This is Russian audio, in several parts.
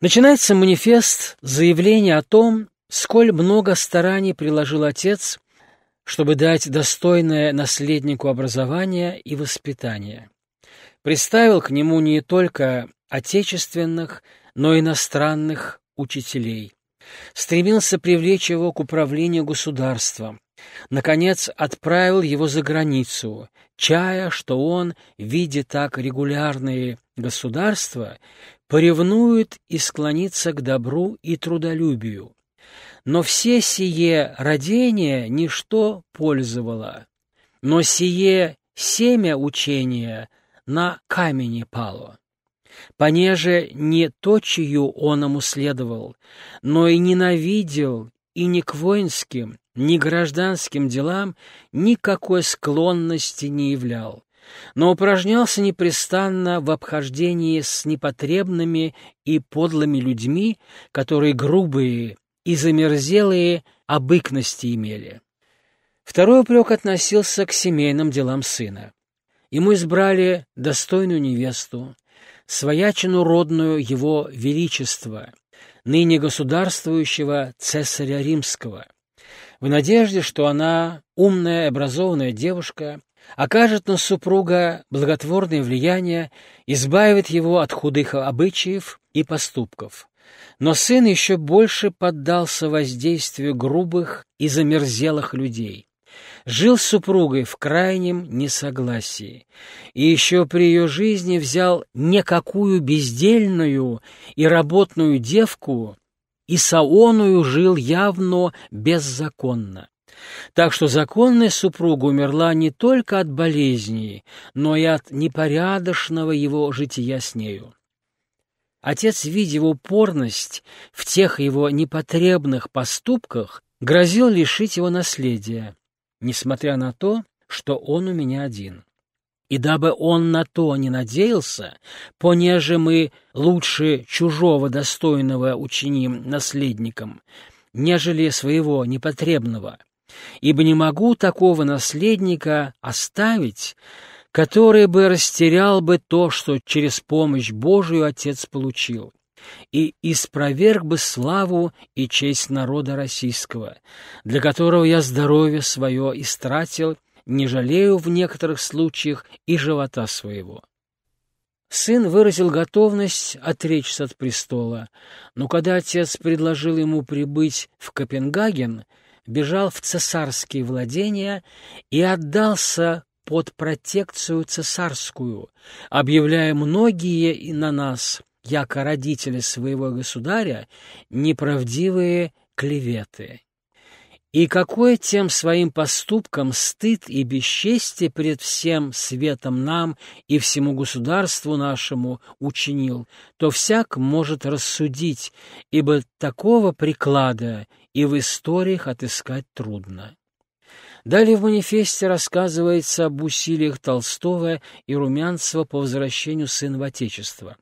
Начинается манифест заявление о том, сколь много стараний приложил отец, чтобы дать достойное наследнику образование и воспитание. Представил к нему не только отечественных, но и иностранных учителей. Стремился привлечь его к управлению государством. Наконец, отправил его за границу, чая, что он, видя так регулярные государства, поревнует и склонится к добру и трудолюбию. Но все сие родение ничто пользовало, но сие семя учения на камени пало. Понеже не то, чью он ему следовал, но и ненавидел и ни к воинским, ни гражданским делам никакой склонности не являл, но упражнялся непрестанно в обхождении с непотребными и подлыми людьми, которые грубые и замерзелые обыкности имели. Второй упрек относился к семейным делам сына. Ему избрали достойную невесту, своячину родную его величества, ныне государствующего цесаря римского, в надежде, что она, умная, образованная девушка, окажет на супруга благотворное влияние, избавит его от худых обычаев и поступков. Но сын еще больше поддался воздействию грубых и замерзелых людей. Жил с супругой в крайнем несогласии, и еще при ее жизни взял некакую бездельную и работную девку, и саоную жил явно беззаконно. Так что законная супруга умерла не только от болезни, но и от непорядочного его жития с нею. Отец, видя упорность в тех его непотребных поступках, грозил лишить его наследия, несмотря на то, что он у меня один. И дабы он на то не надеялся, понеже мы лучше чужого достойного учиним наследником, нежели своего непотребного, ибо не могу такого наследника оставить, который бы растерял бы то, что через помощь Божию Отец получил, и испроверг бы славу и честь народа российского, для которого я здоровье свое истратил, не жалею в некоторых случаях и живота своего. Сын выразил готовность отречься от престола, но когда отец предложил ему прибыть в Копенгаген, бежал в цесарские владения и отдался под протекцию цесарскую, объявляя многие и на нас, яко родители своего государя, неправдивые клеветы. И какой тем своим поступком стыд и бесчестие пред всем светом нам и всему государству нашему учинил, то всяк может рассудить, ибо такого приклада и в историях отыскать трудно. Далее в манифесте рассказывается об усилиях Толстого и Румянцева по возвращению сына в Отечество.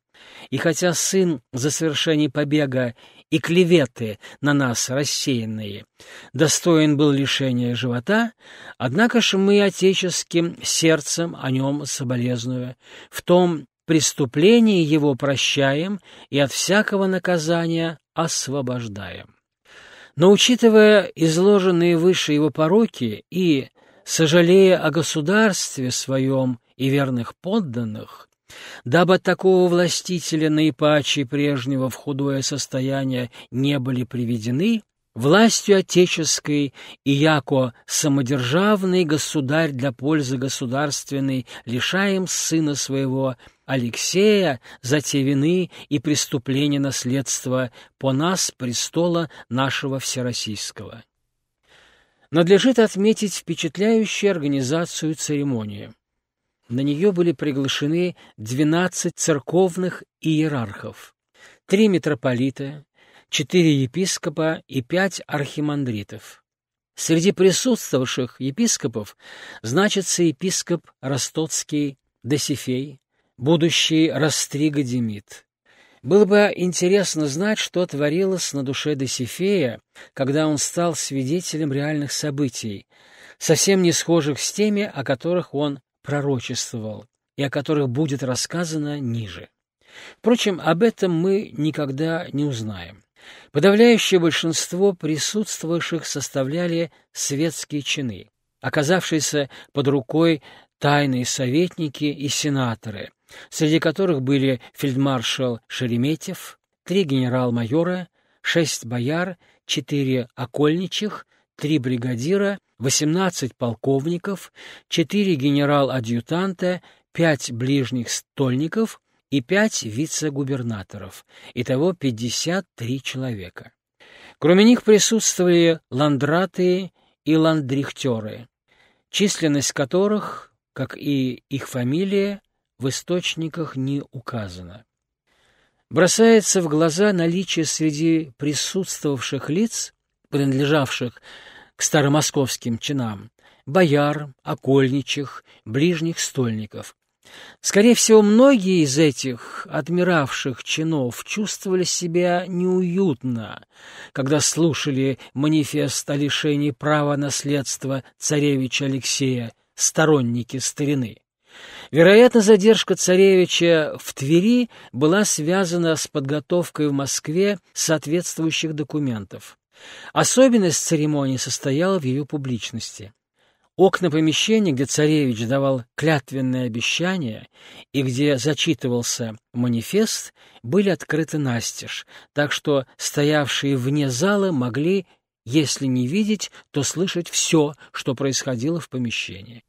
И хотя сын за совершение побега и клеветы на нас рассеянные, достоин был лишения живота, однако ж мы отеческим сердцем о нем соболезную, в том преступлении его прощаем и от всякого наказания освобождаем. Но учитывая изложенные выше его пороки и, сожалея о государстве своем и верных подданных, Дабы от такого властителя наипаче прежнего в худое состояние не были приведены, властью отеческой и яко самодержавный государь для пользы государственной лишаем сына своего Алексея за те вины и преступления наследства по нас престола нашего всероссийского. Надлежит отметить впечатляющую организацию церемонии. На нее были приглашены 12 церковных иерархов, три митрополита, четыре епископа и пять архимандритов. Среди присутствовавших епископов значится епископ Ростоцкий Досифей, будущий Растрига Демид. Было бы интересно знать, что творилось на душе Досифея, когда он стал свидетелем реальных событий, совсем не схожих с теми, о которых он пророчествовал и о которых будет рассказано ниже. Впрочем, об этом мы никогда не узнаем. Подавляющее большинство присутствовавших составляли светские чины, оказавшиеся под рукой тайные советники и сенаторы, среди которых были фельдмаршал Шереметьев, три генерал-майора, шесть бояр, четыре окольничих, три бригадира, восемнадцать полковников, четыре генерал-адъютанта, пять ближних стольников и пять вице-губернаторов, итого 53 человека. Кроме них присутствовали ландраты и ландрихтеры, численность которых, как и их фамилия, в источниках не указана. Бросается в глаза наличие среди присутствовавших лиц, принадлежавших к старомосковским чинам, бояр, окольничих, ближних стольников, Скорее всего, многие из этих отмиравших чинов чувствовали себя неуютно, когда слушали манифест о лишении права наследства царевича Алексея, сторонники старины. Вероятно, задержка царевича в Твери была связана с подготовкой в Москве соответствующих документов. Особенность церемонии состояла в ее публичности. Окна помещения, где царевич давал клятвенное обещание и где зачитывался манифест, были открыты настежь, так что стоявшие вне зала могли, если не видеть, то слышать все, что происходило в помещении.